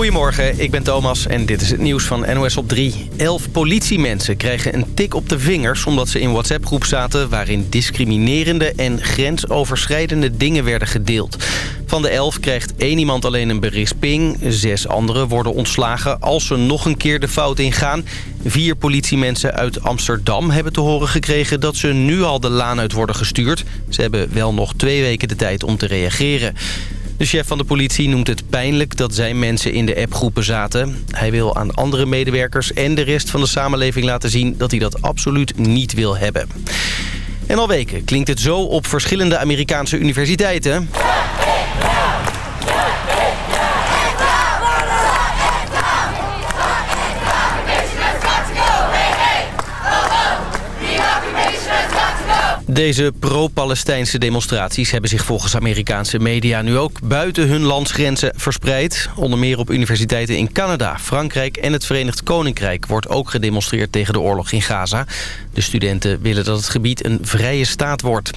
Goedemorgen, ik ben Thomas en dit is het nieuws van NOS op 3. Elf politiemensen kregen een tik op de vingers... omdat ze in WhatsApp-groep zaten... waarin discriminerende en grensoverschrijdende dingen werden gedeeld. Van de elf krijgt één iemand alleen een berisping. Zes anderen worden ontslagen als ze nog een keer de fout ingaan. Vier politiemensen uit Amsterdam hebben te horen gekregen... dat ze nu al de laan uit worden gestuurd. Ze hebben wel nog twee weken de tijd om te reageren. De chef van de politie noemt het pijnlijk dat zijn mensen in de appgroepen zaten. Hij wil aan andere medewerkers en de rest van de samenleving laten zien... dat hij dat absoluut niet wil hebben. En al weken klinkt het zo op verschillende Amerikaanse universiteiten. Deze pro-Palestijnse demonstraties hebben zich volgens Amerikaanse media nu ook buiten hun landsgrenzen verspreid. Onder meer op universiteiten in Canada, Frankrijk en het Verenigd Koninkrijk wordt ook gedemonstreerd tegen de oorlog in Gaza. De studenten willen dat het gebied een vrije staat wordt.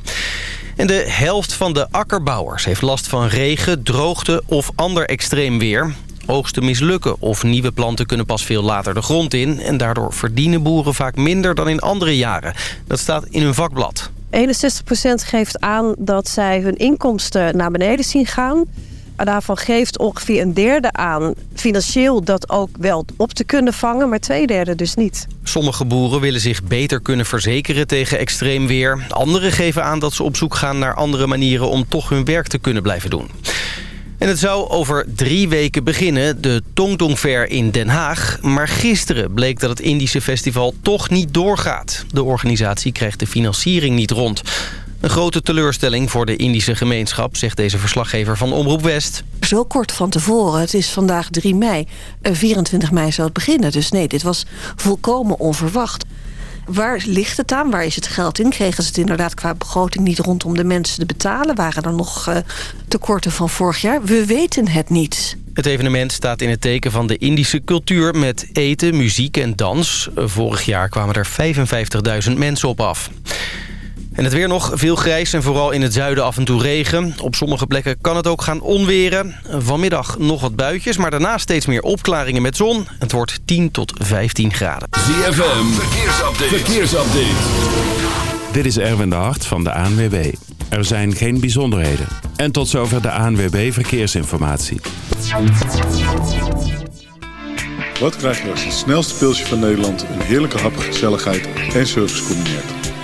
En de helft van de akkerbouwers heeft last van regen, droogte of ander extreem weer. Oogsten mislukken of nieuwe planten kunnen pas veel later de grond in... en daardoor verdienen boeren vaak minder dan in andere jaren. Dat staat in hun vakblad. 61% geeft aan dat zij hun inkomsten naar beneden zien gaan. Daarvan geeft ongeveer een derde aan financieel dat ook wel op te kunnen vangen, maar twee derde dus niet. Sommige boeren willen zich beter kunnen verzekeren tegen extreem weer. Anderen geven aan dat ze op zoek gaan naar andere manieren om toch hun werk te kunnen blijven doen. En het zou over drie weken beginnen, de Tongtong Fair in Den Haag. Maar gisteren bleek dat het Indische festival toch niet doorgaat. De organisatie krijgt de financiering niet rond. Een grote teleurstelling voor de Indische gemeenschap, zegt deze verslaggever van Omroep West. Zo kort van tevoren, het is vandaag 3 mei, 24 mei zou het beginnen. Dus nee, dit was volkomen onverwacht. Waar ligt het aan? Waar is het geld in? Kregen ze het inderdaad qua begroting niet rondom de mensen te betalen? Waren er nog uh, tekorten van vorig jaar? We weten het niet. Het evenement staat in het teken van de Indische cultuur... met eten, muziek en dans. Vorig jaar kwamen er 55.000 mensen op af. En het weer nog veel grijs en vooral in het zuiden af en toe regen. Op sommige plekken kan het ook gaan onweren. Vanmiddag nog wat buitjes, maar daarna steeds meer opklaringen met zon. Het wordt 10 tot 15 graden. ZFM, verkeersupdate. verkeersupdate. Dit is Erwin de Hart van de ANWB. Er zijn geen bijzonderheden. En tot zover de ANWB Verkeersinformatie. Wat krijg je als het snelste pilsje van Nederland... een heerlijke hap, gezelligheid en service combineert?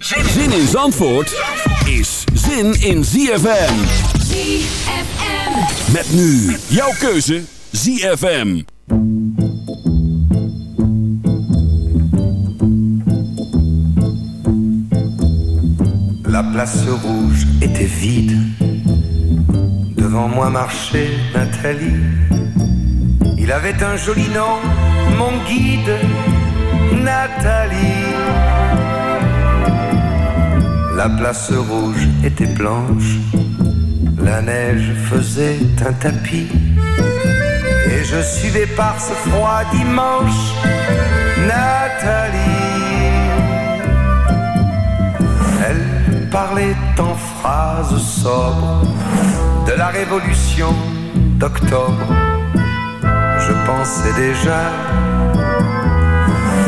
Zin in Zandvoort is zin in ZFM. ZFM. Met nu jouw keuze ZFM. La place rouge était vide. Devant moi marchait Nathalie. Il avait un joli nom, mon guide, La place rouge était blanche, la neige faisait un tapis. Et je suivais par ce froid dimanche Nathalie. Elle parlait en phrases sobres de la révolution d'octobre. Je pensais déjà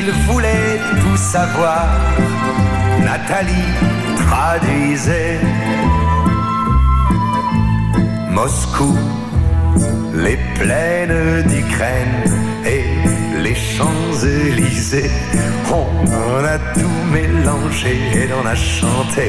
il voulait tout savoir. Nathalie traduisait Moscou, les plaines d'Ukraine et les Champs-Élysées. On a tout mélangé et on a chanté.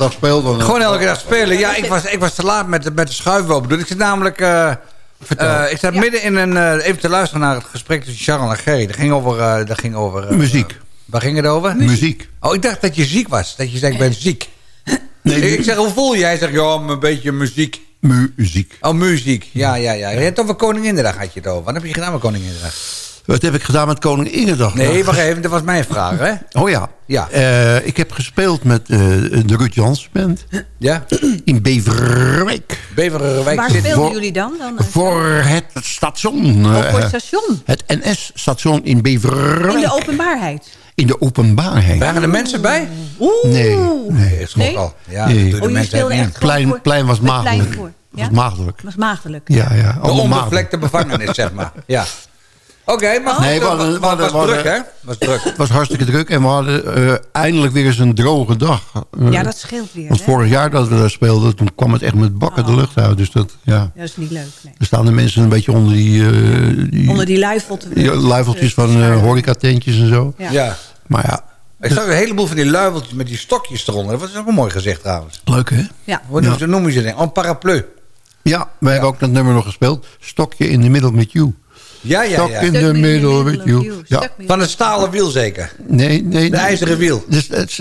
Dag Gewoon elke dag spelen. Ja, ik was, ik was te laat met, de- met de schuiven open doen. Ik zit namelijk... eh, eh, ik zat midden in een... eh, even te luisteren naar het gesprek tussen Charles en G. Dat ging over... eh, dat ging over Muziek. waar ging het over? Muziek. Oh, ik dacht dat je ziek was. Dat je zei, ik ben ziek. Nee, ik, ik zeg, hoe voel je? Hij zegt, ja, een beetje muziek. muziek. Oh, muziek. Ja, ja, ja. Je hebt het over Koninginnedag had je het over. Wat heb je gedaan met Koninginnedag? Wat heb ik gedaan met Koning Ingedag? Nee, wacht even. Dat was mijn vraag, hè? Oh ja. Ja. Eh, ik heb gespeeld met eh, de Ruud Jans Band Ja? in Beverwijk. Beverwijk Waar speelden voor- jullie dan? dan eh? Voor het station. Oh, voor het station. het NS-station in Beverwijk. In de openbaarheid. In de openbaarheid. Waren er mensen bij? Oeh. Nee, nee. Schrok Nee? al. Ja, Nee. Oh, de jullie mensen echt Plein, voor- plein was maagdelijk. voor. Was Ja? maagdelijk. was maagdelijk. Ja, ja. De onbevlekte bevangenis, zeg maar. Ja. Oké, maar Nee, we we was we druk, hè? was druk. Het was hartstikke druk en we hadden eh, eindelijk weer eens een droge dag. Eh, Ja, dat scheelt weer. Want hè? vorig jaar dat we daar speelden, toen kwam het echt met bakken de lucht uit. Dus dat, ja. Ja, dat is niet leuk. Nee. Er staan de mensen een beetje onder die, eh die, Onder die luifel te die luifeltjes van uh, horecatentjes en zo. Ja. Ja. Maar ja, Ik zag een heleboel van die luiveltjes met die stokjes eronder. Dat was ook een mooi gezicht trouwens. leuk hè? Ja. Hoe Ja. ja. noem je ze? Oh, een paraplu. Ja, wij hebben ook dat nummer nog gespeeld. Stokje in de middel met you. Ja, ja, ja. in de me in the middel met you. Ja. Van het stalen wiel zeker. Nee, nee. De ijzeren wiel. Dus,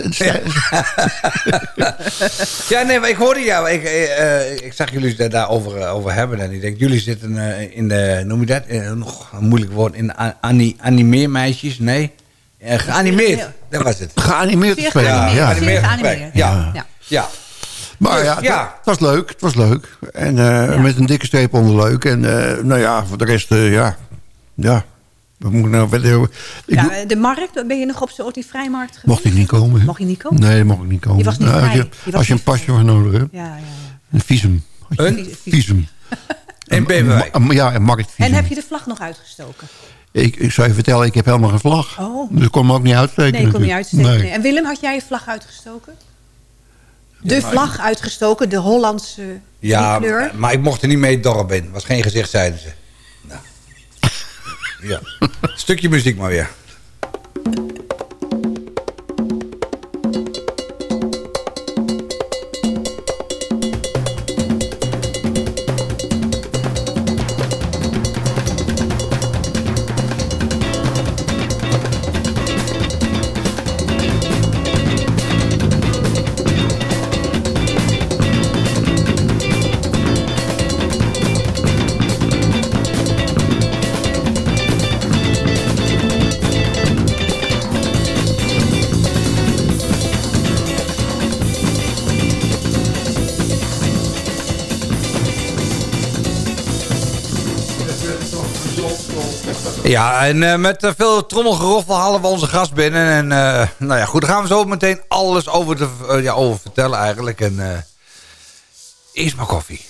Ja, nee, maar ik hoorde jou. Ik, eh, eh, ik zag jullie het daarover eh, over hebben. En ik denk, jullie zitten eh, in de, noem je dat? Nog een moeilijk woord. In ani, animeermeisjes? Nee. Eh, geanimeerd. Dat was het. geanimeerd spelen. Ja. Zeer Geanimeerd. Ja. Ja. Ja. Maar Dus, ja, het, ja. het was leuk. Het was leuk. En eh, met een dikke streep onder leuk. En eh, nou ja, voor de rest, eh, ja. Ja. We moeten nou verder... Ja, de markt, ben je nog op, zo- op die vrijmarkt geweest? mocht ik niet komen. Mocht je niet komen? Nee, mocht ik niet komen. Je was niet Nou, als je, Je was als je een pasje voor nodig hebt. Ja, ja, ja. Een visum. Een? Visum. In Beverwijk. Ja, een marktvisum. En heb je de vlag nog uitgestoken? Ik, ik zou je vertellen, ik heb helemaal geen vlag. Oh. Dus ik kon me ook niet uitsteken. Nee, ik kon niet uitsteken. Nee. nee. En Willem, had jij je vlag uitgestoken? De vlag uitgestoken, de Hollandse Ja, kleur. maar- maar ik mocht er niet mee het dorp in. was geen gezicht, zeiden ze. Ja. Stukje muziek maar weer. Ja, en eh, met eh, veel trommelgeroffel halen we onze gast binnen. En eh, nou ja, goed, daar gaan we zo meteen alles over, eh, ja, over vertellen eigenlijk. En eerst maar koffie.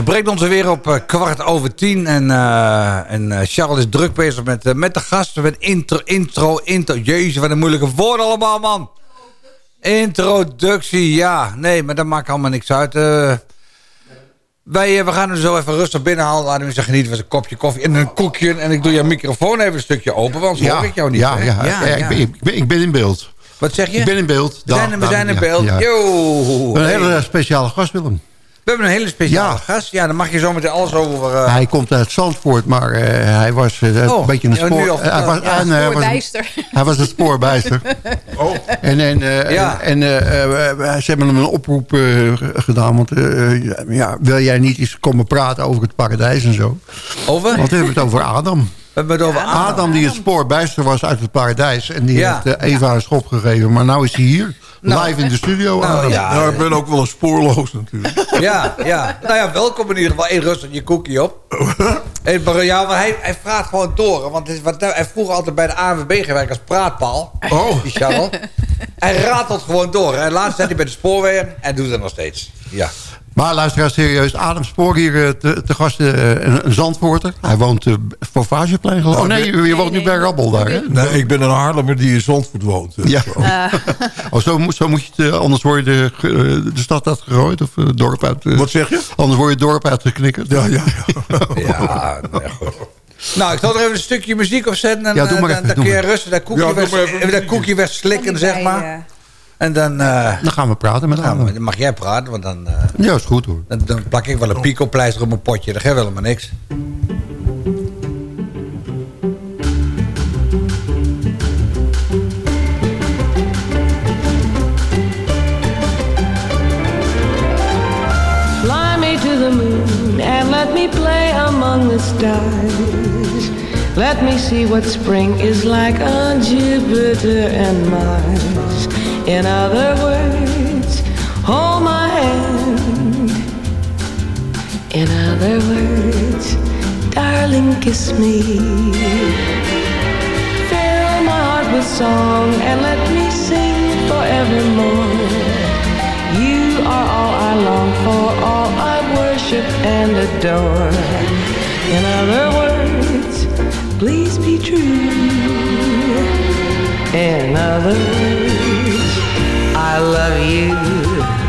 Dat brengt ons weer op eh, kwart over tien. En, eh, en eh, Charles is druk bezig met, eh, met de gasten. Met intro, intro, intro. Jezus, wat een moeilijke woorden allemaal, man. Introductie, ja. Nee, maar dat maakt allemaal niks uit. Eh, wij eh, we gaan er zo even rustig binnenhalen. Laten we eens genieten van een kopje koffie en een koekje. En ik doe je microfoon even een stukje open, want anders hoor ik jou niet. Ja, ja, ja, ik, ben, ik, ben, ik ben in beeld. Wat zeg je? Ik ben in beeld. We zijn, we zijn in ja, beeld. ja. Yo. Een hele speciale gast, Willem. We hebben een hele speciale gast. Ja, daar mag je zo meteen alles over... eh, Hij komt uit Zandvoort, maar eh, hij was Oh, een beetje een ja, nu spoor... al hij was, verteld. Ja, en, hij was- spoorbijster. Hij was een spoorbijster. Oh. En, en, eh, Ja. en eh, ze hebben hem een oproep eh, gedaan. Want eh, ja, wil jij niet eens komen praten over het paradijs en zo? Over? Want we hebben het over Adam. We hebben het over Adam. Adam die het spoorbijster was uit het paradijs. En die Ja. heeft Eva een schop gegeven. Maar nou is hij hier. Nou, live in de studio. nou, Adam. ja. Nou, ik ben ook wel een spoorloos natuurlijk. Ja, ja. Nou ja, welkom in ieder geval. Eén rustig je koekje op. Hey, maar ja, maar hij, hij vraagt gewoon door. Want is wat, hij heeft vroeger altijd bij de ANWB gewerkt als praatpaal. Oh. Die Charles. Hij ratelt gewoon door. Hè. Laatst zat hij bij de spoorwegen en doet het nog steeds. Ja. Maar luisteraar, serieus. Adam Spoor hier eh, te, te gast. eh, een, een Zandvoorter. Hij woont uh, voor Vageplein geloof ik. Oh nee, je, je woont nu bij Rabbel daar, hè? Nee, ik ben een Haarlemmer die in Zandvoort woont. Ja. oh, zo, moet- zo moet je het... anders word je de, de stad uitgegooid. Of het dorp uit... Wat zeg je? Anders word je het dorp uitgeknikkerd. Ja, ja, ja. Ja, nou ja, goed. Nou, ik zal er even een stukje muziek op zetten. En, Ja, doe maar dan, even, dan kun je rustig dat koekje, Ja, even dat koekje wegslikken, zeg maar. En dan, eh, Dan gaan we praten met dan mag jij praten, want dan, eh, Ja, is goed hoor. dan, dan plak ik wel een pico-pleister op mijn potje. Dat geeft helemaal niks. Fly me to the moon and let me play among the stars. Let me see what spring is like on Jupiter and Mars. In other words, hold my hand. In other words, darling, kiss me. Fill my heart with song and let me sing forevermore. You are all I long for, all I worship and adore. In other words, please be true. In other words, I love you.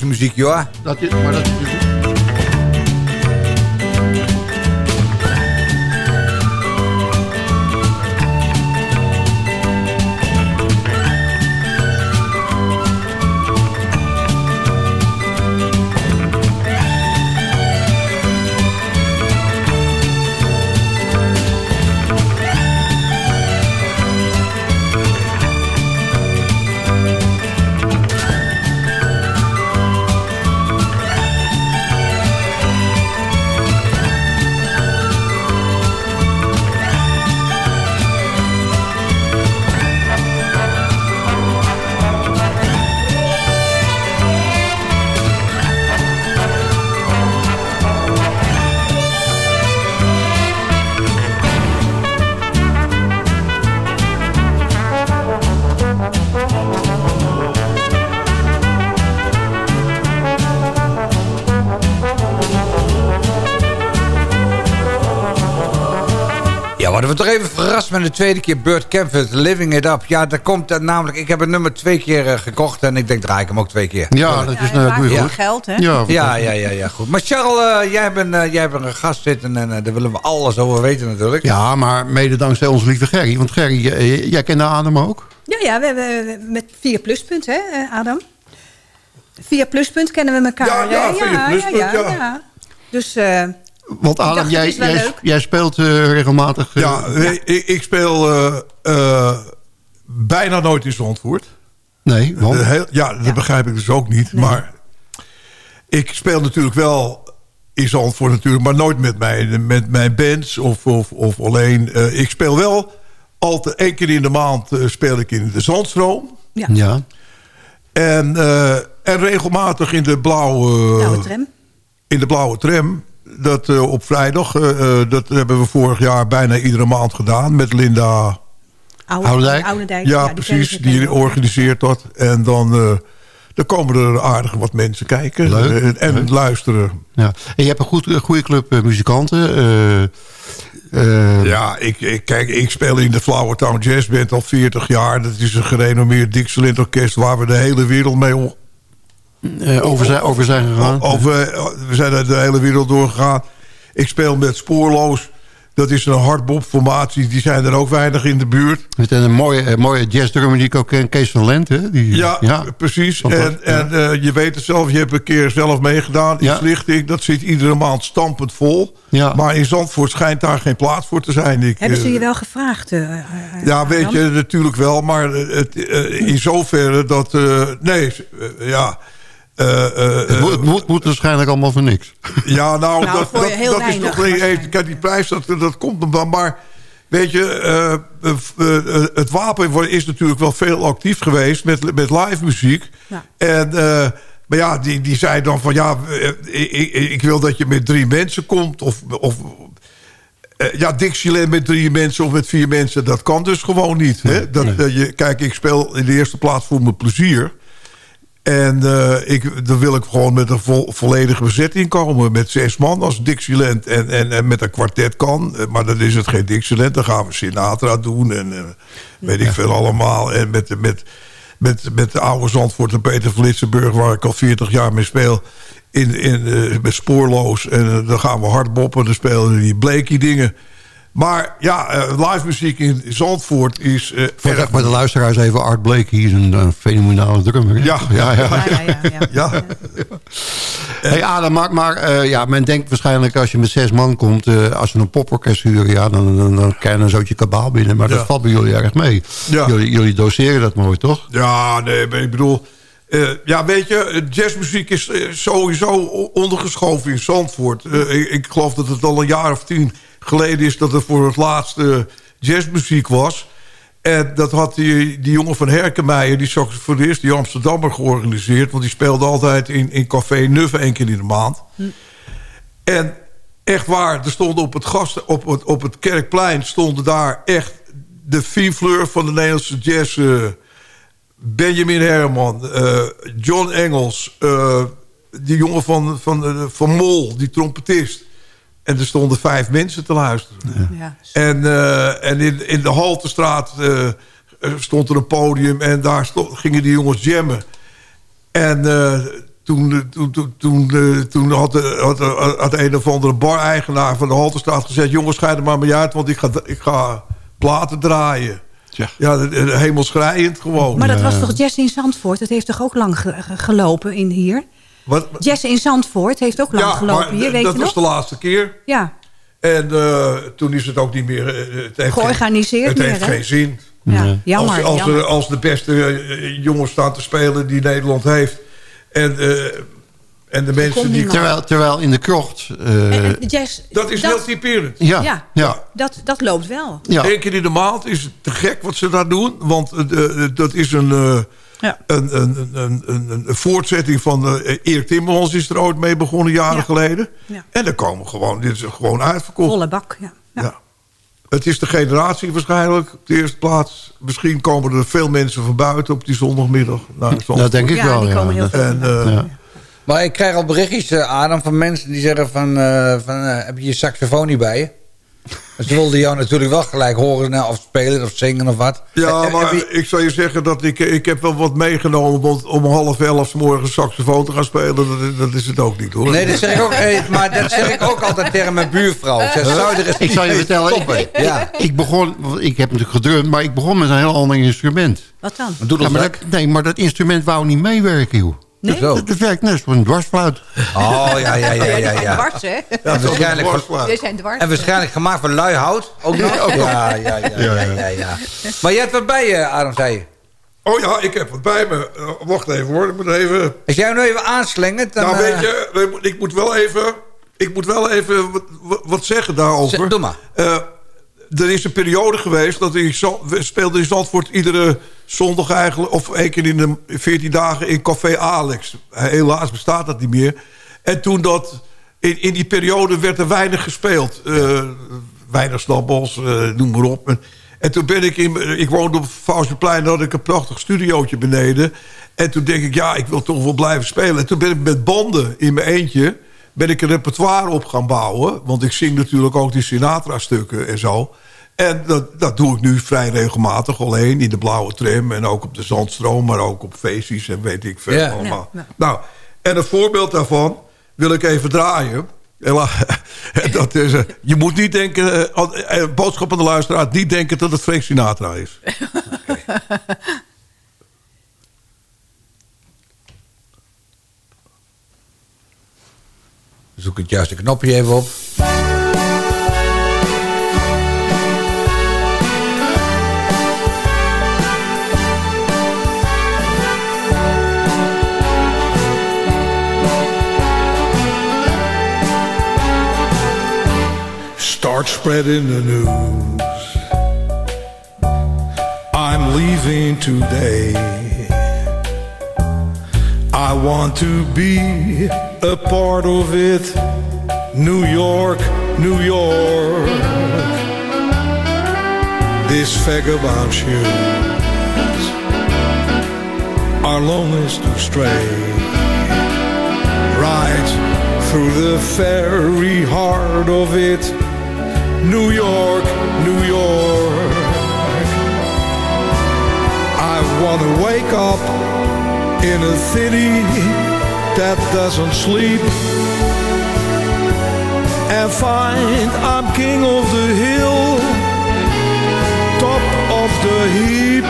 Een pauzemuziek, joh. Worden we toch even verrast met de tweede keer Burt Camford, Living It Up. Ja, daar komt uh, namelijk, ik heb het nummer twee keer uh, gekocht en ik denk draai ik hem ook twee keer. Ja, dat is nou goed. Ja. geld, hè? Ja, ja, ja, ja, ja, goed. Maar Charles, uh, jij, bent, uh, jij hebt een gast zitten en uh, daar willen we alles over weten natuurlijk. Ja, maar mede dankzij onze lieve Gerry. Want Gerry, jij kende Adam ook? Ja, ja, we hebben met vier pluspunt, hè, Adam? Via pluspunt kennen we elkaar. Ja, ja, via ja, pluspunt, ja, ja, ja. ja. Dus... Want Adam, jij, jij, jij, speelt uh, regelmatig... Uh, ja, ja, Ik, ik speel uh, bijna nooit in Zandvoort. Nee, want? Heel, ja, dat ja. begrijp ik dus ook niet. Nee. Maar ik speel natuurlijk wel in Zandvoort natuurlijk, maar nooit met mijn, met mijn bands of, of, of alleen. Eh, ik speel wel altijd één keer in de maand eh, speel ik in de Zandstroom. Ja. Ja. En, eh, en regelmatig in de blauwe, Blauwe tram. In de blauwe tram. Dat eh, op vrijdag. eh, eh, dat hebben we vorig jaar bijna iedere maand gedaan. Met Linda Oude, Oudendijk? Oudendijk, Ja, die precies. Die ook. organiseert dat. En dan, eh, dan komen er aardig wat mensen kijken. Leuk, en leuk. luisteren. ja. En je hebt een goed, een goede club muzikanten. eh, eh, Ja, ik, ik, kijk, ik speel in de Flowertown Jazz Band al 40 jaar. Dat is een gerenommeerd Dixieland orkest... waar we de hele wereld mee eh, over, zijn, over zijn gegaan. Over, we zijn de hele wereld doorgegaan. Ik speel met Spoorloos. Dat is een hardbop-formatie. Die zijn er ook weinig in de buurt. Met een mooie, eh, mooie jazzdrummer die ik ook ken, Kees van Lent. Hè? Die, Ja, precies. En, en eh, je weet het zelf. Je hebt een keer zelf meegedaan. In Ja. Lichting. Dat zit iedere maand stampend vol. Ja. Maar in Zandvoort schijnt daar geen plaats voor te zijn. Ik, Hebben ze eh, je wel gevraagd? eh, eh, Ja, weet je, natuurlijk wel. Maar het, eh, in zoverre dat... eh, nee, eh, ja... eh, eh, Het, moet, het moet, moet waarschijnlijk allemaal voor niks. Ja, nou, Nou, dat, dat, heel dat is toch even. Kijk, die prijs, dat, dat komt hem wel. Maar weet je, eh, eh, eh, het wapen is natuurlijk wel veel actief geweest met, met live muziek. Ja. En, eh, maar ja, die, die zei dan van ja, eh, ik, ik, ik wil dat je met drie mensen komt. Of, of eh, ja, Dixieland met drie mensen of met vier mensen, dat kan dus gewoon niet. Hè? Dat, eh, je, kijk, ik speel in de eerste plaats voor mijn plezier. En eh, ik, dan wil ik gewoon met een vo- volledige bezetting komen. Met zes man als Dixieland. En, en, en met een kwartet kan. Eh, Maar dan is het geen Dixieland. Dan gaan we Sinatra doen. En eh, weet ik veel allemaal. En met, met, met, met de oude Zandvoort en Peter van Litsenburg... waar ik al 40 jaar mee speel. In, in, met Spoorloos. En dan gaan we hardboppen. Dan spelen we die Blakey dingen. Maar ja, eh, live muziek in Zandvoort is... eh, Voor de, erg voor de luisteraars even, Art Blakey is een, een fenomenale drummer. Ja. ja, ja. Ja, ja, ja, ja. Ja. Hey Adam, maar, maar eh, ja, men denkt waarschijnlijk als je met zes man komt... eh, als ze een poporkest huren, ja, dan, dan, dan krijg je een zootje kabaal binnen. Maar Ja. dat valt bij jullie erg mee. Ja. Jullie, jullie doseren dat mooi, toch? Ja, nee, ik bedoel... eh, ja, weet je, eh, jazzmuziek is eh, sowieso ondergeschoven in Zandvoort. Eh, ik, ik geloof dat het al een jaar of tien geleden is... dat er voor het laatst eh, jazzmuziek was. En dat had die, die jongen van Herkenmeijer, die saxofonist... die Amsterdammer georganiseerd. Want die speelde altijd in, in Café Nuf één keer in de maand. En echt waar, er stonden op het, gasten, op het, op het Kerkplein... stonden daar echt de Fleur van de Nederlandse jazz... eh, Benjamin Herman, eh, John Engels... eh, die jongen van, van, van Mol, die trompetist. En er stonden vijf mensen te luisteren. Ja. En, eh, en in, in de Haltestraat eh, stond er een podium... en daar gingen die jongens jammen. En eh, toen, toen, toen, toen, eh, toen had, de- had, de- had een of andere bar-eigenaar van de Haltestraat gezegd... jongens, ga er maar mee uit, want ik ga, ik ga platen draaien. Ja. Ja, hemelschrijend gewoon. Maar dat was toch Jazz in Zandvoort? Dat heeft toch ook lang ge- ge- gelopen in hier? Wat, Jazz in Zandvoort heeft ook lang ja, gelopen maar hier, weet dat je was nog? de laatste keer. Ja, En eh, toen is het ook niet meer... eh, het heeft Georganiseerd geen, Het meer, heeft hè? geen zin. ja. jammer. als, als, jammer. Er, als de beste eh, jongens staan te spelen die Nederland heeft... en, eh, en de mensen die... Terwijl, terwijl in de krocht... eh, En- en jazz, Dat is heel typerend. ja, ja. ja, dat, dat loopt wel. ja. Eén keer in de maand is het te gek wat ze daar doen. Want dat is een, eh, Ja. een, een, een, een, een voortzetting van... eh Erik Timmermans is er ooit mee begonnen jaren Ja. geleden. Ja. En dan komen gewoon... Dit is gewoon uitverkocht. Volle bak, ja. ja. Ja. Het is de generatie waarschijnlijk op de eerste plaats. Misschien komen er veel mensen van buiten op die zondagmiddag. Dat denk ik Ja, wel, die ja. komen heel veel. En, eh, Ja. Maar ik krijg al berichtjes, eh, Adam, van mensen die zeggen van... eh, van heb je je saxofoon niet bij je? Dus Ze wilden jou natuurlijk wel gelijk horen nou, of spelen of zingen of wat. Ja, maar je- ik zou je zeggen dat ik, ik heb wel wat meegenomen... want om half elf 's morgens saxofoon te gaan spelen... dat, dat is het ook niet, hoor. Nee, dat zeg ik ook, eh, maar dat zeg ik ook altijd tegen mijn buurvrouw. Ik zeg, zou je er eens Ik zal je vertellen, stoppen? ik, Ja. ik begon, ik heb natuurlijk gedrumd, maar ik begon met een heel ander instrument. Wat dan? Doe Ja, dat maar dat, nee, maar dat instrument wou niet meewerken, joh. Nee? Zo. Dat, werkt net als een dwarsfluit. Oh, ja, ja, ja, ja, zijn ja. dwars, hè? Ja, En dat is waarschijnlijk, een dwarsfluit. Die zijn dwars. en waarschijnlijk gemaakt van lui hout. Ook nog? Ja, ja, ja, ja, ja, ja. Maar je hebt wat bij je, Adam, zei je. Oh ja, ik heb wat bij me. Eh, wacht even hoor, ik moet even... Als jij hem nu even aanslingert, dan... nou, eh, weet je, we moet- ik moet wel even... ik moet wel even wat, wat- zeggen daarover. Zeg, doe maar. Eh, er is een periode geweest dat ik speelden in Zandvoort iedere zondag eigenlijk... of één keer in de 14 dagen in Café Alex. Helaas bestaat dat niet meer. En toen dat... In, in die periode werd er weinig gespeeld. Eh, weinig snabbels, eh, noem maar op. En, en toen ben ik in... Ik woonde op Vausjeplein, daar had ik een prachtig studiootje beneden. En toen denk ik, ja, ik wil toch wel blijven spelen. En toen ben ik met banden in mijn eentje... ben ik een repertoire op gaan bouwen. Want ik zing natuurlijk ook die Sinatra-stukken en zo. En dat, dat doe ik nu vrij regelmatig alleen in de blauwe tram... en ook op de Zandstroom, maar ook op feestjes en weet ik veel Ja. allemaal. Ja, ja. Nou, en een voorbeeld daarvan wil ik even draaien. Dat is, eh, je moet niet denken, eh, aan- eh, boodschap aan de luisteraar... niet denken dat het Frank Sinatra is. Zoek het juiste knopje even op. Start spreading the news. I'm leaving today. I want to be a part of it. New York, New York. This vagabond shoes are longest to stray right through the very heart of it. New York, New York. I want to wake up in a city that doesn't sleep and find I'm king of the hill, top of the heap.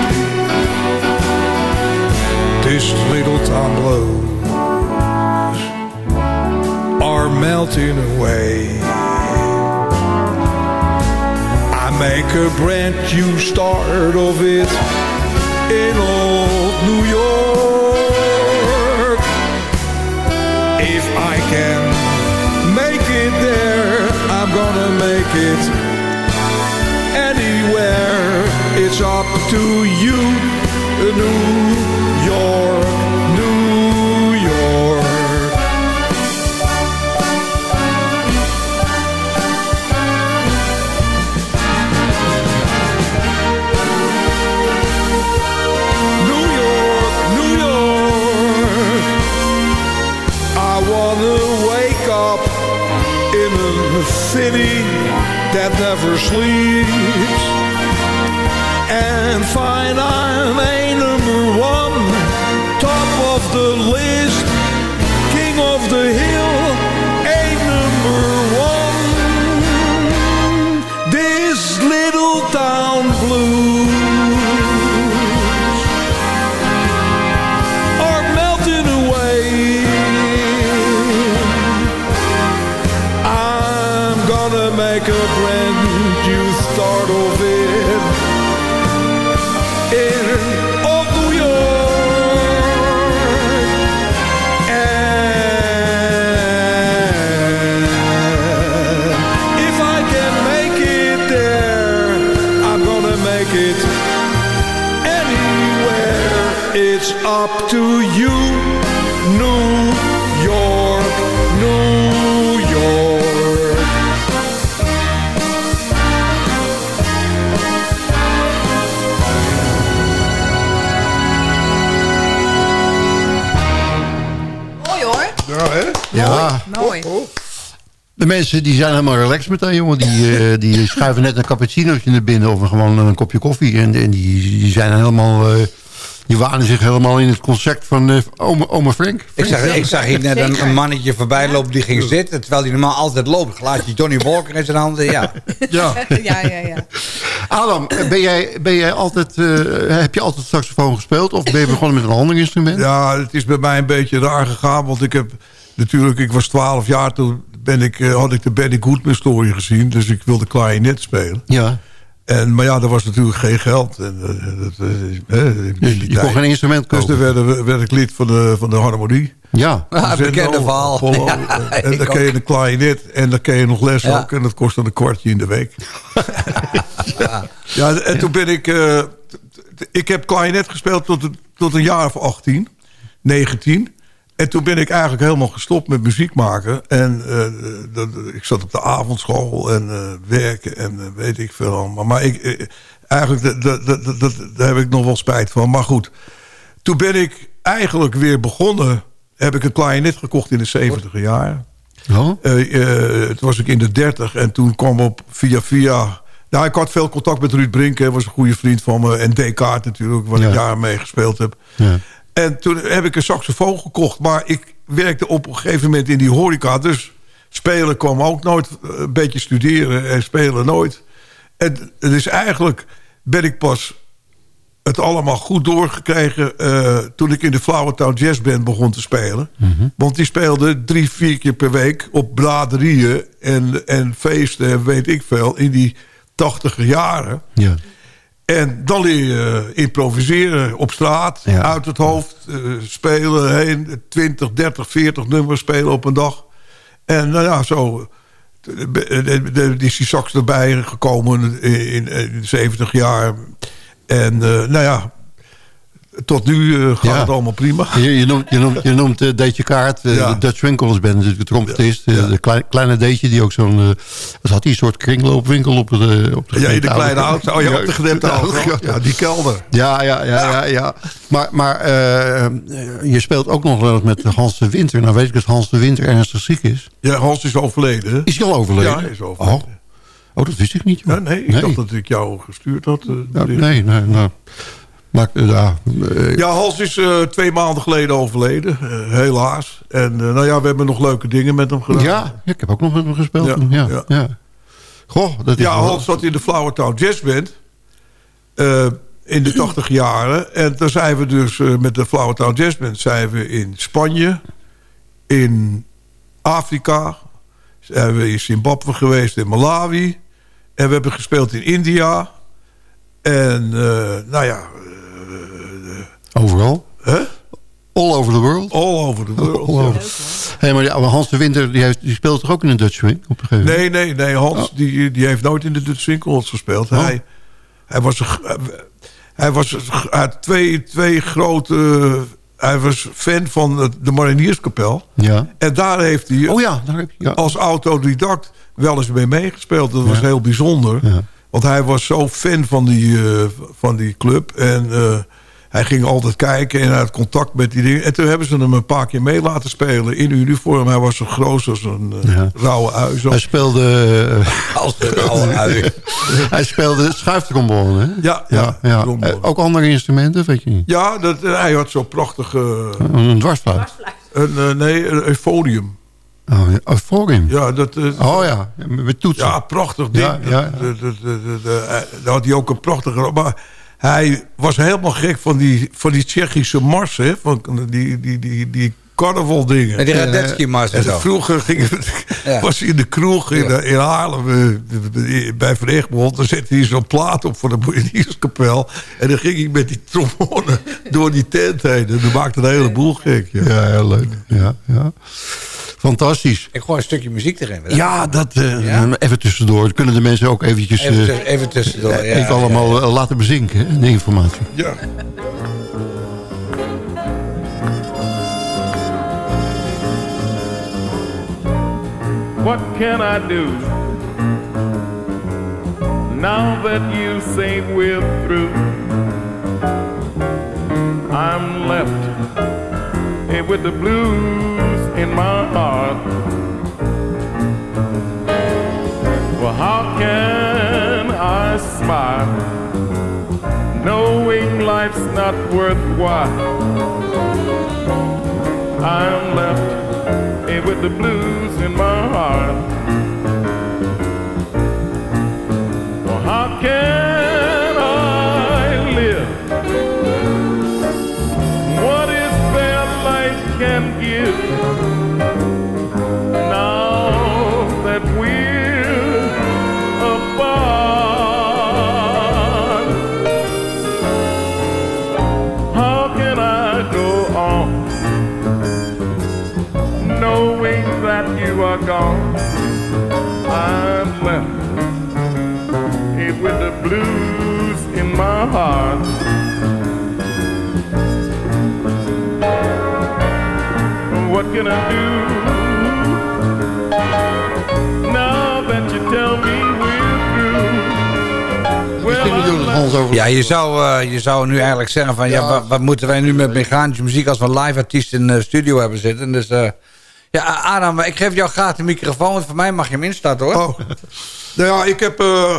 This little blues are melting away. Make a brand new start of it in old New York. If I can make it there, I'm gonna make it anywhere. It's up to you, New York, sleeps. And mensen die zijn helemaal relaxed meteen, jongen. Die, eh, die schuiven net een cappuccinootje naar binnen of gewoon een kopje koffie. En, en die, die zijn helemaal... eh, die wanen zich helemaal in het concept van eh, oma, oma Frank. Ik zag, ik zag hier net een, een mannetje voorbij lopen die ging zitten. Terwijl hij normaal altijd loopt. Glaasje Johnny Walker in zijn handen. Ja. Ja. ja, ja, ja. Adam, ben jij, ben jij altijd, eh, heb je altijd saxofoon gespeeld? Of ben je begonnen met een ander instrument? Ja, het is bij mij een beetje raar gegaan. Want ik heb natuurlijk, ik was 12 jaar toen ben ik, eh, had ik de Benny Goodman story gezien. Dus ik wilde klarinet spelen. Ja. En, maar ja, er was natuurlijk geen geld. En, eh, dat, eh, je kon geen instrument Dus kopen. toen werd, werd ik lid van de, van de harmonie. Ja. Ah, bekende verhaal. Apollo. Ja, en dan kun je een klarinet en dan kun je nog les Ja. ook. En dat kost dan een kwartje in de week. ja, en toen ben ik... t- ik heb klarinet gespeeld tot, een- tot een jaar of 18, 19. En toen ben ik eigenlijk helemaal gestopt met muziek maken. En eh, dat, ik zat op de avondschool en eh, werken en eh, weet ik veel allemaal. Maar ik, eigenlijk, dat, dat, dat, dat- daar heb ik nog wel spijt van. Maar goed, toen ben ik eigenlijk weer begonnen. Heb ik een klarinet gekocht in de 70 jaren. Oh? Toen was ik in de 30 en toen kwam op via via... Nou, ik had veel contact met Ruud Brink. Hij was een goede vriend van me. En Descartes natuurlijk, waar Ja. ik jaren mee gespeeld heb. Ja. En toen heb ik een saxofoon gekocht. Maar ik werkte op een gegeven moment in die horeca. Dus spelen kwam ook nooit. eh, Een beetje studeren en spelen nooit. En het is eigenlijk... ben ik pas het allemaal goed doorgekregen... eh, toen ik in de Flowertown Jazz Band begon te spelen. Want die speelde drie, vier keer per week... op braderieën en, en feesten en weet ik veel... in die tachtige jaren. Ja. En dan leer je eh, improviseren op straat, Ja. uit het hoofd, eh, spelen heen, 20, 30, 40 nummers spelen op een dag. En nou ja, zo is die sax erbij gekomen in, in, in de 70 jaar. En eh, nou ja, tot nu eh, gaat Ja. het allemaal prima. Je, je noemt, je noemt, je noemt eh, Deetje Kaart, eh, Ja. de Dutch Winkels band, de trompetist. De kleine, kleine Deetje die ook zo'n... wat had hij? Een soort kringloopwinkel op de, op de Ja, de kleine auto. Oh ja, op de gedempte auto. Ja, die kelder. Ja, ja, ja, ja. ja. Maar, maar je speelt ook nog wel eens met Hans de Winter. Nou weet ik dat Hans de Winter ernstig ziek is. Ja, Hans is overleden. Is hij al overleden? Ja, hij is overleden. Oh, oh dat wist ik niet. nee, ik dacht dat ik jou gestuurd had. bericht. nee, nee, nou. Maar eh, ja, eh, Ja, Hans is eh, twee maanden geleden overleden. helaas. En nou ja, we hebben nog leuke dingen met hem gedaan. ja, ik heb ook nog met hem gespeeld. Ja, Ja, ja. ja. Goh, dat is Ja, wel- Hans zat in de Flowertown Jazz Band. in de tachtig jaren. En toen zijn we dus met de Flowertown Jazz Band... zijn we in Spanje, in Afrika... zijn we in Zimbabwe geweest, in Malawi... en we hebben gespeeld in India... en nou ja... Overal? Hè? All over the world? All over the world. All over. Hey, maar Hans de Winter die, heeft, die speelt toch ook in een Dutch Swing? Op een gegeven moment? Nee, nee, nee. Hans Oh. die, die heeft nooit in de Dutch Winkels gespeeld. Hij, hij was, hij was had twee, twee grote... Hij was fan van de Marinierskapel. Ja. En daar heeft hij Oh ja, daar heb je... Ja. als autodidact wel eens mee meegespeeld. Dat was heel bijzonder. Ja. Want hij was zo fan van die, eh, van die club. En eh, hij ging altijd kijken en had contact met die dingen. En toen hebben ze hem een paar keer mee laten spelen in uniform. Hij was zo groot als een eh, Ja. rauwe ui. zo. Hij speelde... eh, Als het al uit. hij speelde schuiftrombone, hè? Ja, ja, ja, ja. Eh, Ook andere instrumenten, weet je niet? Ja, dat, hij had zo'n prachtige... Een dwarsfluit. een, eh, nee, een eufonium. Oh, ja. Forum. Ja, dat, eh, Oh ja, met toetsen. ja, prachtig ding. Ja, ja. Dat- dat- dat- dat- dat- Daar had hij ook een prachtige... Maar hij was helemaal gek van die, van die Tsjechische mars, hè? Van die, die, die, die carnaval dingen. En die Radetzky-mars en En zo. vroeger ging, Ja. was hij in de kroeg in, in Haarlem eh, bij Van Egmond. Dan zette hij zo'n plaat op voor de Boeierskapel. En dan ging hij met die trombone door die tent heen. En dat maakte een heleboel gek. Ja. Ja, heel leuk. Ja, ja. Fantastisch. Ik gooi een stukje muziek erin. hè? Ja, dat eh, Ja? even tussendoor. Kunnen de mensen ook eventjes... Even, eh, tuss- even tussendoor. Ja, even ja, allemaal eh, laten bezinken, hè, de informatie. ja. What can I do now that you say we're through? I'm left with the blues in my heart. Well, how can I smile knowing life's not worthwhile? I'm left the blues in my heart. I do now that you tell me? Ja, je zou, eh, je zou nu eigenlijk zeggen van... Ja, wat, wat moeten wij nu met mechanische muziek... als we een live artiest in de studio hebben zitten. Dus eh, ja, Adam, ik geef jou graag de microfoon. Want voor mij mag je hem instarten, hoor. Oh. Nou ja, ik heb... eh, eh,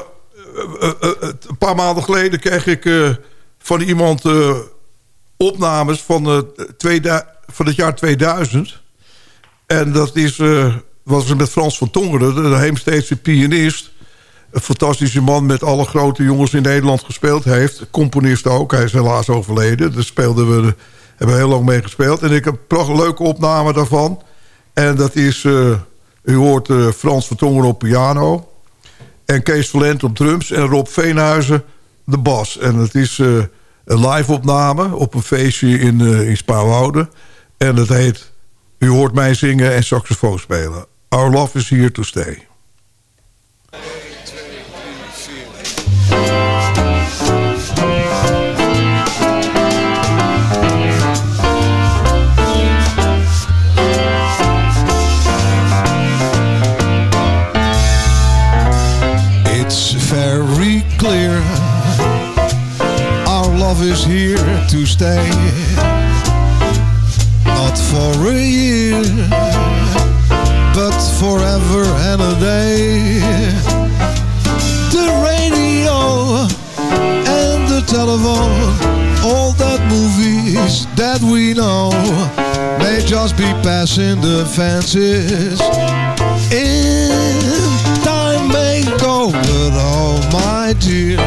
eh, eh, een paar maanden geleden kreeg ik eh, van iemand eh, opnames van, eh, tweeda- van het jaar 2000. En dat is, eh, was met Frans van Tongeren, de Heemsteedse pianist. Een fantastische man met alle grote jongens in Nederland gespeeld heeft. Componist ook, hij is helaas overleden. Daar speelden we, hebben we heel lang mee gespeeld. En ik heb een leuke opname daarvan. En dat is, eh, u hoort eh, Frans van Tongeren op piano. En Kees Valent op drums. En Rob Veenhuizen de bas. En het is een live opname op een feestje in, eh in Spaarwouden. En het heet U hoort mij zingen en saxofoon spelen. Our love is here to stay. It's very clear our love is here to stay. Not for a year, but forever and a day. The radio and the telephone, all that movies that we know may just be passing the fences. In time may go, but oh my dear,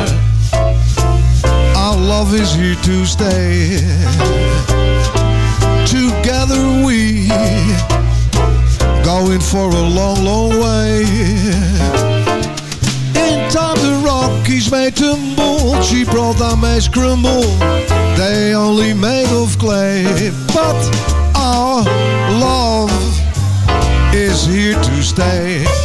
our love is here to stay. Together we going for a long, long way. In time the Rockies may tumble, she brought them may crumble. They only made of clay, but our love is here to stay.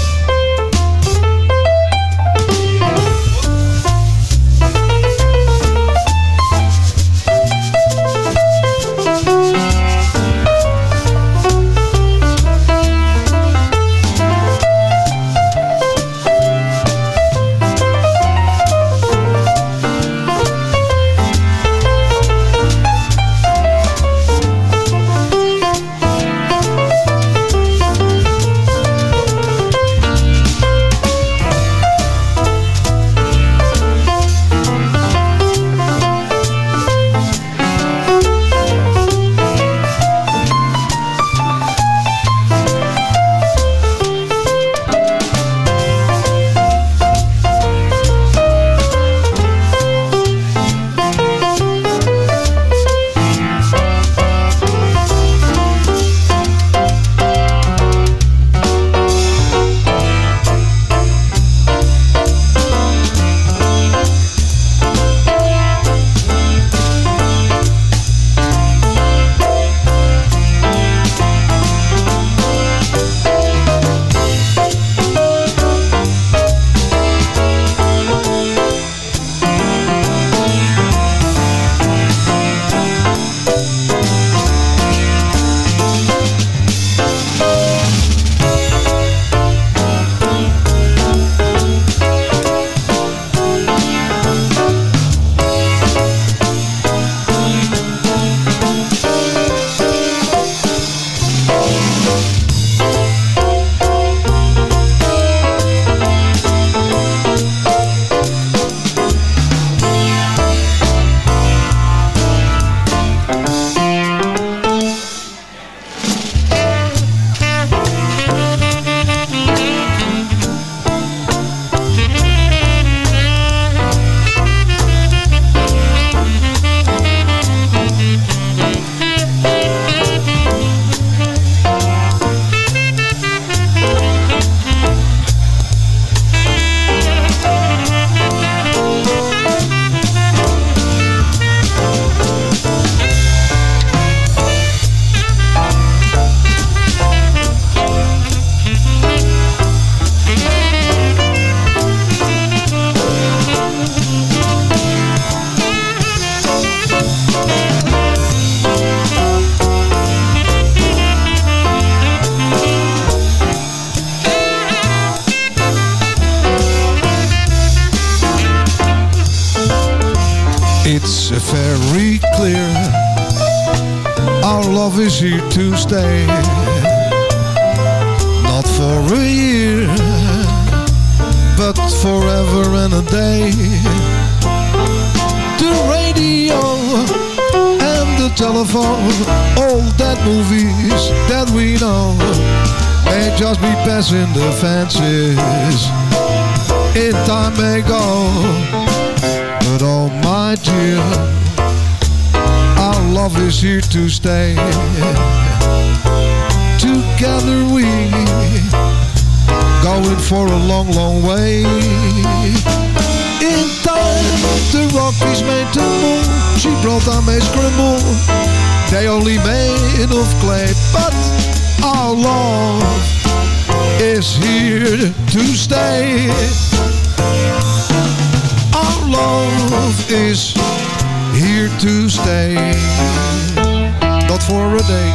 Not for a day.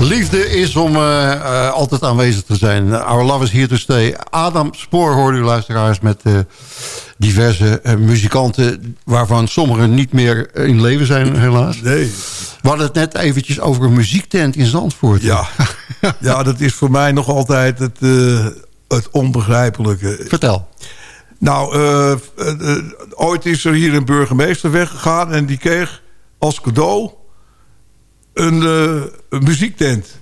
Liefde is om eh, eh, altijd aanwezig te zijn. Our love is here to stay. Adam Spoor hoorde u luisteraars met eh, diverse muzikanten... waarvan sommigen niet meer in leven zijn helaas. Nee. We hadden het net eventjes over een muziektent in Zandvoort. Ja, ja dat is voor mij nog altijd het, eh, het onbegrijpelijke. Vertel. Nou, eh, eh, eh, ooit is er hier een burgemeester weggegaan... en die kreeg als cadeau een, een muziektent.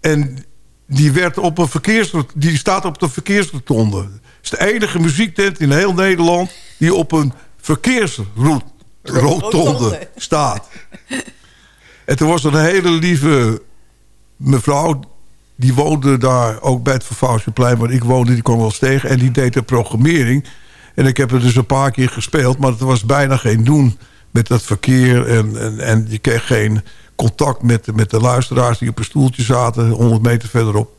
En die, werd op een verkeers, die staat op de verkeersrotonde. Het is de enige muziektent in heel Nederland... die op een verkeersrotonde staat. En toen was er een hele lieve mevrouw... die woonde daar ook bij het Vervouwsjeplein... waar ik woonde, die kwam wel eens tegen... en die deed de programmering. En ik heb er dus een paar keer gespeeld... maar het was bijna geen doen met dat verkeer... en, en, en je kreeg geen contact met, met de luisteraars... die op een stoeltje zaten, 100 meter verderop.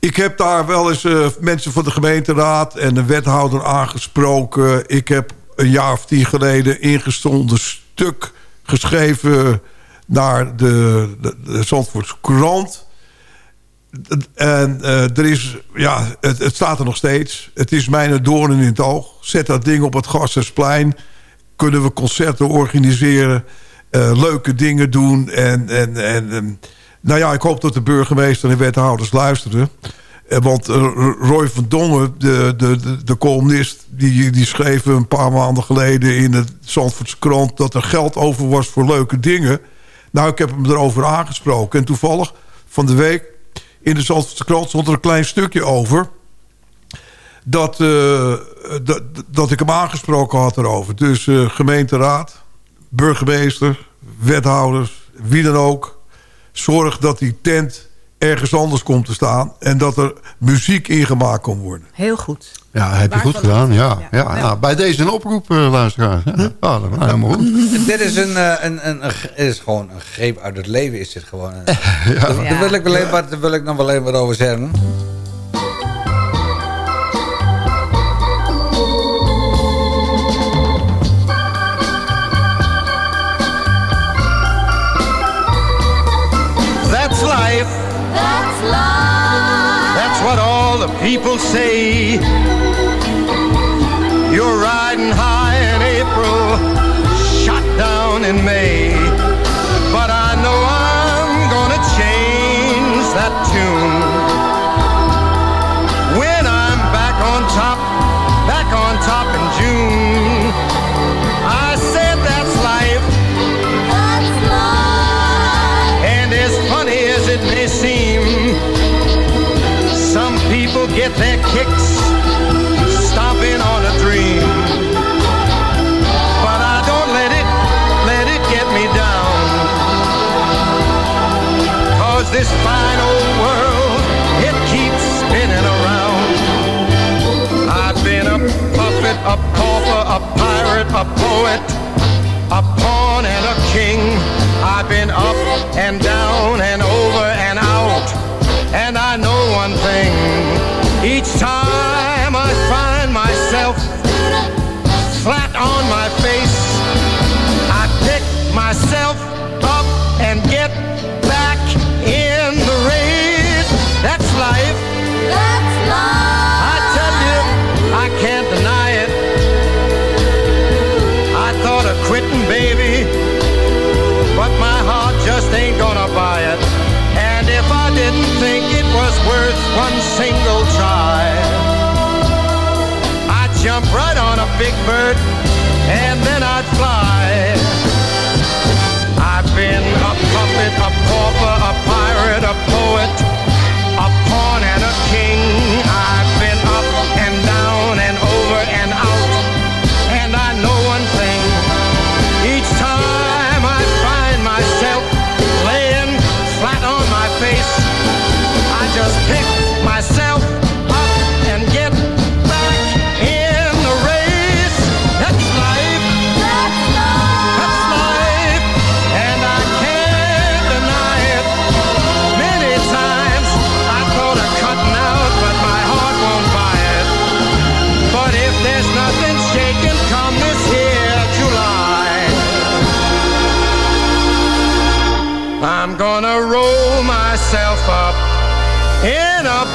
Ik heb daar wel eens eh, mensen van de gemeenteraad... en de wethouder aangesproken. Ik heb een jaar of tien geleden ingestonden stuk geschreven... naar de, de, de krant... En eh, er is, ja, het, het staat er nog steeds. Het is mijn doorn in het oog. Zet dat ding op het Gassersplein. Kunnen we concerten organiseren. eh, leuke dingen doen. En, en, en ehm, nou ja, ik hoop dat de burgemeester en wethouders luisteren. Eh, want Roy van Dongen, de, de, de, columnist... Die, die schreef een paar maanden geleden in de Zandvoortse krant... dat er geld over was voor leuke dingen. Nou, ik heb hem erover aangesproken. En toevallig van de week in de Zandvoortse krant stond er een klein stukje over... dat, eh, dat, dat ik hem aangesproken had erover. Dus eh, gemeenteraad, burgemeester, wethouders, wie dan ook... zorg dat die tent ergens anders komt te staan... en dat er muziek ingemaakt kan worden. Heel goed. Ja, heb je goed gedaan. Ja, ja, ja. bij deze een oproep, eh, luisteraars. Ja, ja, dat is helemaal goed. dit is, een, eh, een, een, is gewoon een greep uit het leven. Is dit gewoon. Een, daar, daar wil ik wel even wil ik nog wel even wat over zeggen. People say. You're riding high in April, shot down in May. A pirate, a poet, a pawn and a king. I've been up and down and over and out. And I know one thing. Each time I find myself flat on my face, Big Bird.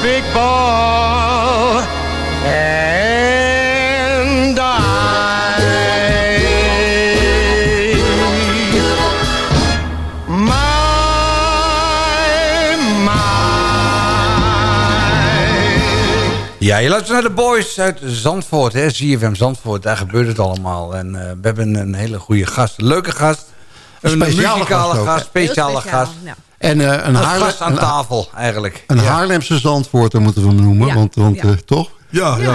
Big ball and die. Ja, je luistert naar de boys uit Zandvoort, hè, ZFM Zandvoort. Daar gebeurt het allemaal. En eh, we hebben een hele goede gast, leuke gast. Een, speciale muzikale gast speciale speciaal, gast. ja. En eh, een, Een Haarle- gast aan tafel, eigenlijk. Een Ja. Haarlemse Zandvoorter moeten we hem noemen. Ja. Want, want Ja. eh, toch? Ja, ja.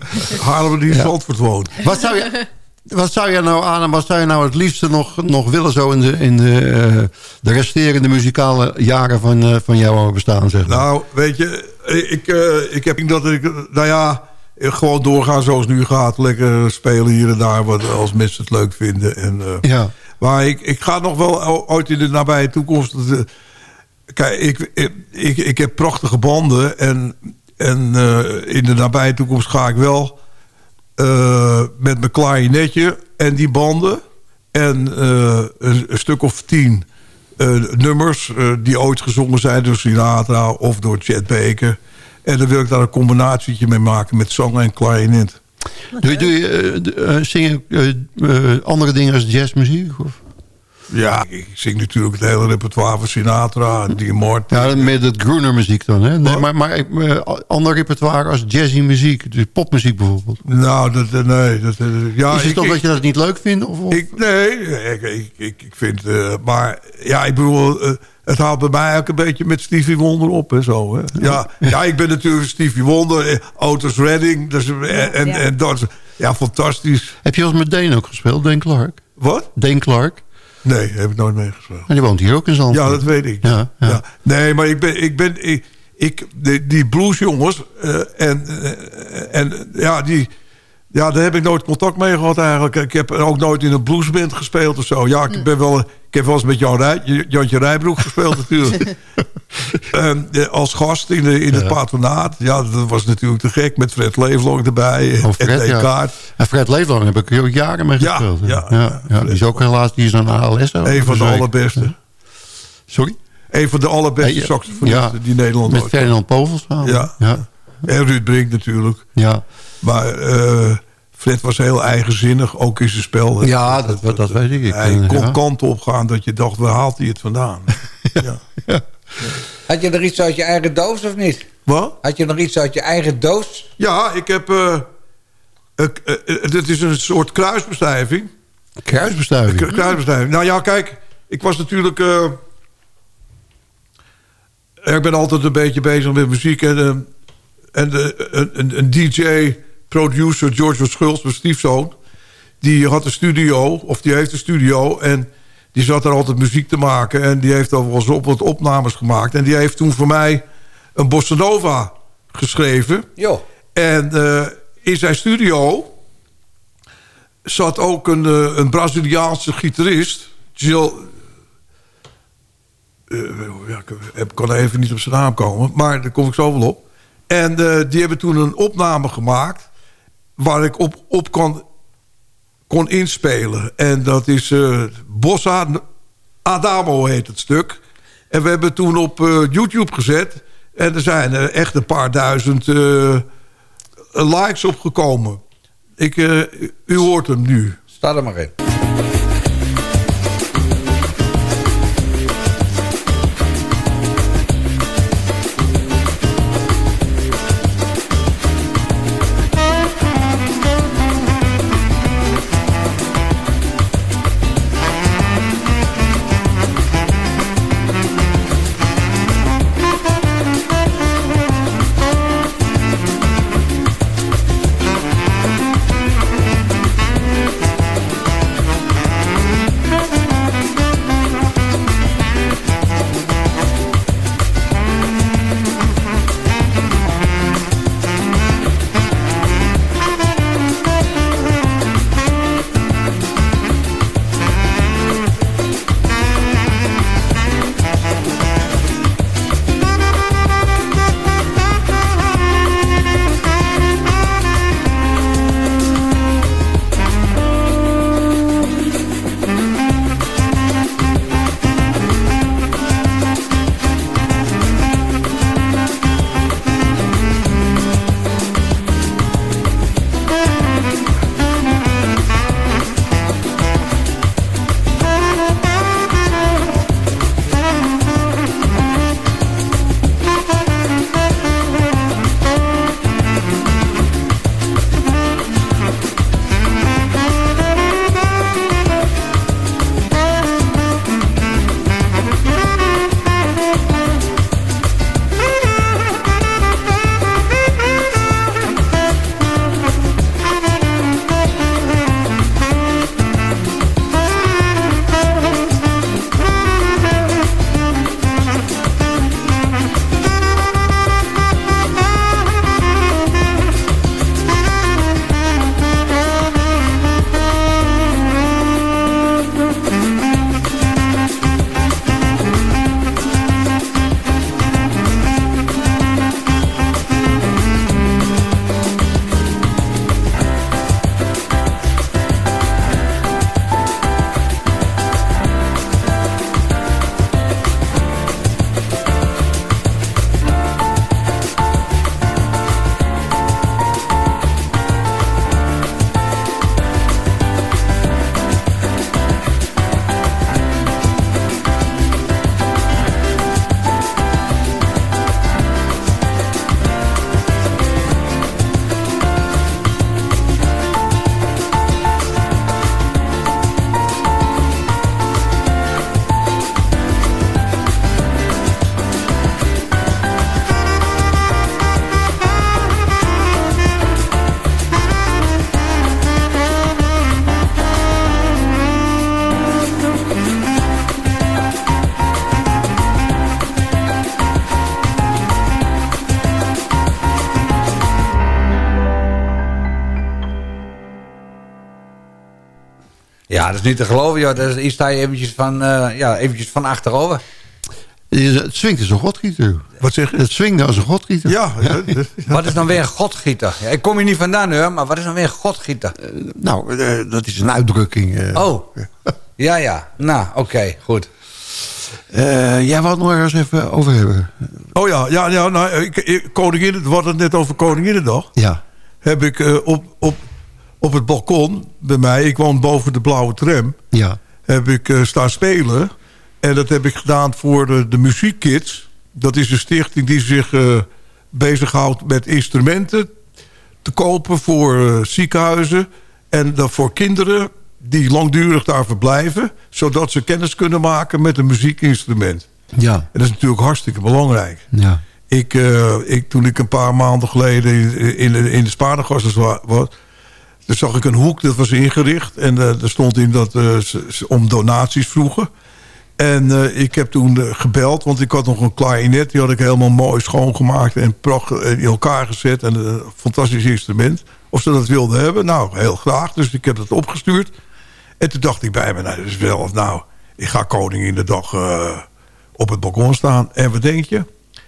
Haarlem die in Zandvoort woont. Wat zou je... Wat zou je nou aan wat zou je nou het liefste nog, nog willen zo in de, in de, eh, de resterende muzikale jaren van, eh, van jouw bestaan, zeg maar? Nou, weet je, ik, eh, ik heb dat ik, nou ja, gewoon doorgaan zoals het nu gaat. Lekker spelen hier en daar, wat, als mensen het leuk vinden. En, eh, ja. Maar ik, ik ga nog wel ooit in de nabije toekomst... eh, kijk, ik, ik, ik, heb prachtige banden. En, en eh, in de nabije toekomst ga ik wel eh, met mijn klarinetje en die banden... en een, stuk of tien nummers die ooit gezongen zijn door Sinatra of door Chet Baker. En dan wil ik daar een combinatietje mee maken met zang en klarinet. Doe, je- doe je, eh, eh, zing je eh, andere dingen als jazzmuziek? Of? Ja, ik zing natuurlijk het hele repertoire van Sinatra, Dean Martin. Ja, met het groener muziek dan, hè? Nee, maar maar ander repertoire als jazzy muziek, dus popmuziek bijvoorbeeld. Nou, dat, nee. Dat, ja, Is het ik- toch ik- dat je dat niet leuk vindt? Of, of? Ik, nee, ik, ik, ik, vind... maar ja, ik bedoel... het haalt bij mij ook een beetje met Stevie Wonder op en zo. Hè. Ja, ja, ik ben natuurlijk Stevie Wonder. eh, Otis Redding. Dat is, en, en, ja. en dat ja, fantastisch. Heb je wel eens met Dane ook gespeeld, Dane Clark? Wat? Dane Clark? Nee, heb ik nooit meegespeeld. En die woont hier ook in Zandvoort. Ja, dat weet ik. Ja, ja. Ja. Nee, maar ik ben... Ik ben ik, ik, die, die bluesjongens... eh, en, eh, en ja, die... Ja, daar heb ik nooit contact mee gehad eigenlijk. Ik heb ook nooit in een bluesband gespeeld of zo. Ja, ik, ben wel, ik heb wel eens met Jan Rij, Jantje Rijbroek gespeeld natuurlijk. En, eh, als gast in, de, in het patronaat. Ja, dat was natuurlijk te gek met Fred Leeflong erbij. Oh, en Fred, Ed ja. Kaart. En Fred Leeflang heb ik ook jaren mee gespeeld. ja, ja, ja, die is ook helaas die is aan ALS. ook Een van de allerbeste. Sorry? Een van de allerbeste Hey, saxofonisten Ja, die Nederland Met ooit Ferdinand Povels samen. Ja. ja. En Ruud Brink natuurlijk. Ja. Maar eh, Fred was heel eigenzinnig, ook in zijn spel. Ja, dat, dat, dat weet ik. ik Hij eh, kon ja. kanten op gaan dat je dacht, waar haalt hij het vandaan? ja. Had je er iets uit je eigen doos of niet? Wat? Had je nog iets uit je eigen doos? Ja, ik heb... eh ik, eh, eh, dit is een soort kruisbestuiving. Kruisbestuiving. K- Kruisbestuiving. Nou ja, kijk, ik was natuurlijk... eh, ik ben altijd een beetje bezig met muziek. En, en een, een DJ, producer, George Schultz, mijn stiefzoon... die had een studio, of die heeft een studio... en die zat daar altijd muziek te maken... en die heeft al wel eens op wat opnames gemaakt... en die heeft toen voor mij een bossa nova geschreven. Jo. En eh, in zijn studio zat ook een, eh, een Braziliaanse gitarist... Gil, eh, ja, ik kan even niet op zijn naam komen, maar daar kom ik zo wel op. En die hebben toen een opname gemaakt... waar ik op, op kon, kon inspelen. En dat is eh, Bossa Adamo heet het stuk. En we hebben toen op eh, YouTube gezet. En er zijn echt een paar duizend eh, likes opgekomen. Ik, u hoort hem nu. Sta er maar in. Niet te geloven, joh. Dat is, hier sta je eventjes van, eh, ja, eventjes van achterover. Het swingt als een godgieter. Wat zeg je? Het swingt als een godgieter. Ja. Wat is dan weer een godgieter? Ja, ik kom hier niet vandaan, hoor, maar wat is dan weer een godgieter? nou, eh, dat is een uitdrukking. eh. Oh, ja, ja. Nou, oké, goed. Eh, jij wou het nog ergens even over hebben. Oh ja, ja, ja nou, ik, ik, koningin, we hadden het net over Koninginnedag. Ja. Heb ik eh, op, op, op het balkon bij mij, ik woon boven de blauwe tram... Ja. heb ik eh, staan spelen. En dat heb ik gedaan voor de, de Muziekkids. Dat is een stichting die zich eh bezighoudt met instrumenten te kopen voor eh, ziekenhuizen. En dat voor kinderen die langdurig daar verblijven. Zodat ze kennis kunnen maken met een muziekinstrument. Ja. En dat is natuurlijk hartstikke belangrijk. Ja. Ik, eh, ik, toen ik een paar maanden geleden in, in, de- in de Spanengassen wa- was... Toen zag ik een hoek, dat was ingericht. En eh er stond in dat eh, ze, om donaties vroegen. En eh, ik heb toen eh, gebeld, want ik had nog een klarinet. Die had ik helemaal mooi schoongemaakt en prachtig in elkaar gezet. En een fantastisch instrument. Of ze dat wilden hebben, nou, heel graag. Dus ik heb dat opgestuurd. En toen dacht ik bij me, nou. Nou, ik ga koning in de dag eh, op het balkon staan. En wat denk je?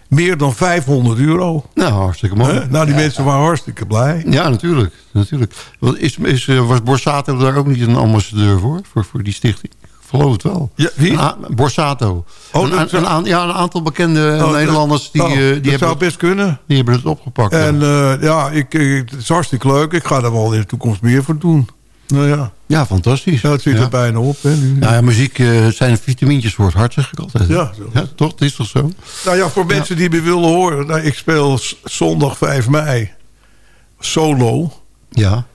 Meer dan 500 euro. Nou, hartstikke mooi. Nou, die mensen waren hartstikke blij. Ja, natuurlijk. natuurlijk. Want Is, is, eh, was Borsato daar ook niet een ambassadeur voor? Voor, voor die stichting? Ik geloof het wel. Ja, wie? Borsato. Oh, een, dat een, ja, een aantal bekende Oh, Nederlanders die, oh, eh, dat die, hebben zou het, best kunnen. die hebben het opgepakt. ja. En eh, ja, ik, ik- het is hartstikke leuk. Ik ga er wel in de toekomst meer voor doen. Nou ja, Ja, fantastisch. ja het zit ja. er bijna op. Hè, nu. Nou ja, muziek eh, zijn vitamintjes voor het hart, zeg ik altijd. Ja, zo. ja toch? Het is toch zo? Nou ja, voor mensen die me willen horen. Nou, ik speel zondag 5 mei solo Ja.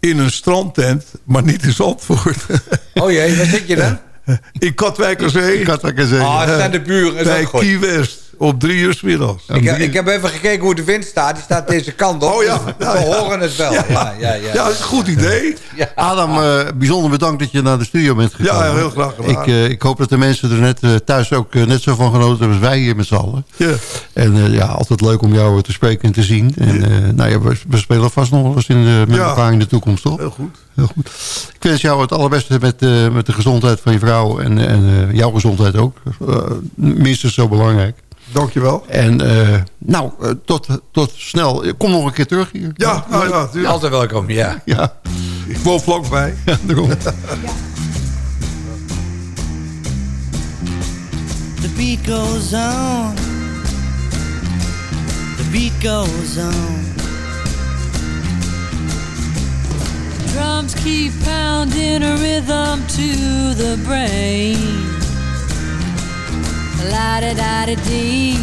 in een strandtent, maar niet in Zandvoort. Oh jee, waar zit je dan? in Katwijk aan Zee. Katwijk aan Zee. Ah, het zijn de buren. Bij. Key West. Op drie uur 's middags. Ik, heb- ik heb even gekeken hoe de wind staat. Die staat deze kant op. Oh ja, Dus nou we ja. horen het wel. Ja, ja, ja. Ja, dat is een goed idee. Adam, eh, bijzonder bedankt dat je naar de studio bent gekomen. Ja, heel graag gedaan. Ik, eh, ik hoop dat de mensen er net eh, thuis ook eh, net zo van genoten hebben als wij hier met z'n allen. Ja. En eh, ja, altijd leuk om jou te spreken en te zien. En eh, nou ja, we, we spelen vast nog wel eens in de, met Ja. elkaar in de toekomst, toch? Heel goed. Heel goed. Ik wens jou het allerbeste met, eh, met de gezondheid van je vrouw. En, en eh, jouw gezondheid ook. Eh, minstens zo belangrijk. Dankjewel. En eh, nou, eh, tot, tot snel. Kom nog een keer terug hier. Ja, nou ja, tuurlijk. Altijd welkom, ja. Ja, ik woon vlakbij. daarom. The beat goes on. The beat goes on. Drums keep pounding a rhythm to the brain. La da da da dee.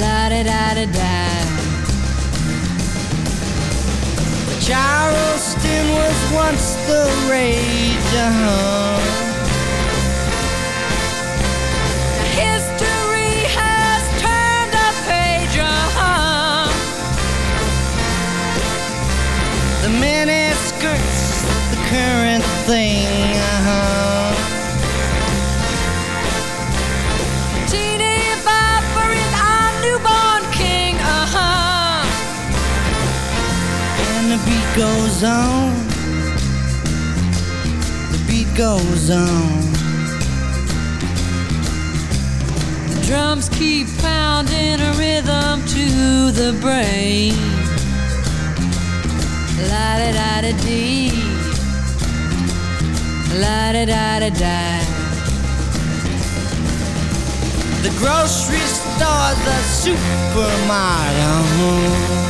La da da da da. Charleston was once the rage. Uh-huh. History has turned a page. Uh-huh. The mini skirts, the current thing. Uh-huh. Goes on. The beat goes on. The drums keep pounding a rhythm to the brain. La da da da dee. La da da da da. The grocery store, the supermarket.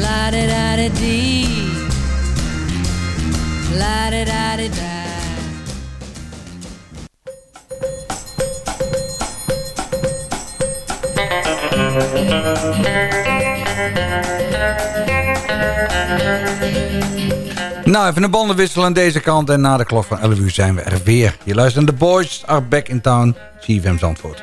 La da da da dee. La da da da da. Nou, even een banden wisselen aan deze kant. En na de klok van 11 uur zijn we er weer. Je luistert naar The Boys Are Back in Town. CFM Zandvoort.